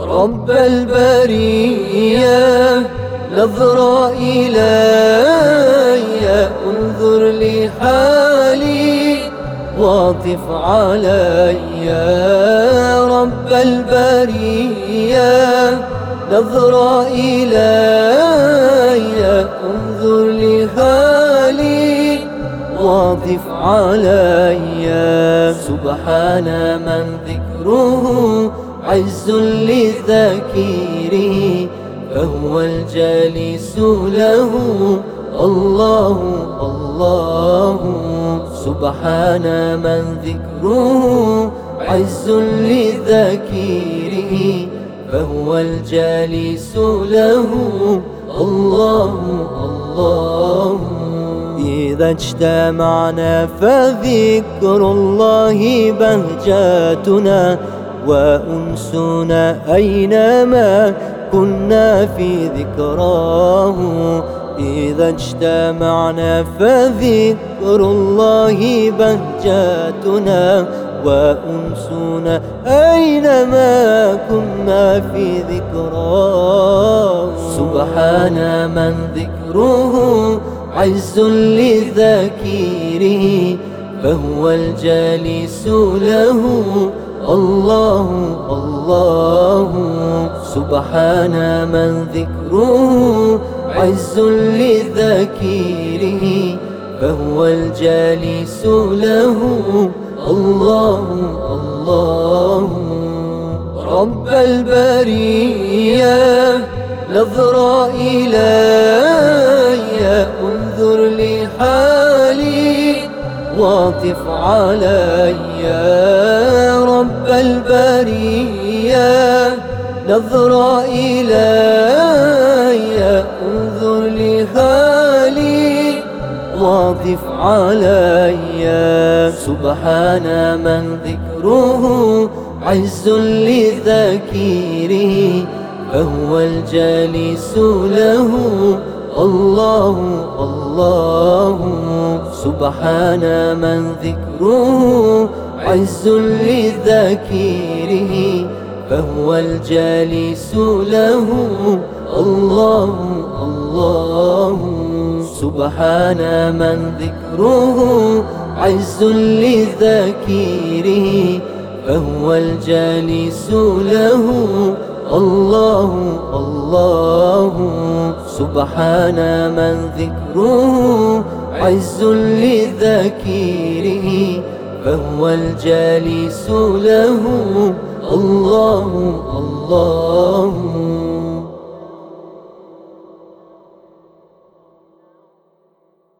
رب البرية نظر إلي انظر لحالي واطف علي. رب البرية نظر إلي انظر لحالي واطف علي. سبحان من ذكره عز لذكيره فهو الجالس له. الله الله. سبحان من ذكره. عز لذكيره فهو الجالس له. الله الله. إذا اجتمعنا فذكر الله بهجاتنا. وأنسنا أينما كنا في ذكراه. إذا اجتمعنا فذكر الله بهجاتنا. وأنسنا أينما كنا في ذكراه. سبحان من ذكره عز لذكيره فهو الجالس له. الله الله. سبحان من ذكره عز لذكيره فهو الجالس له. الله الله. رب البرية نظر إلي انظر لحالي واطف علي. البرية نظر إلي انظر لحالي واطف علي. سبحان من ذكره عز لذكيره فهو الجالس له. الله الله. سبحان من ذكره عز لذكيره فهو الجالس له. الله الله. سبحان من ذكره عز لذكيره فهو الجالس له. الله الله. سبحان من ذكره عز لذكيره فهو الجالس له. الله الله.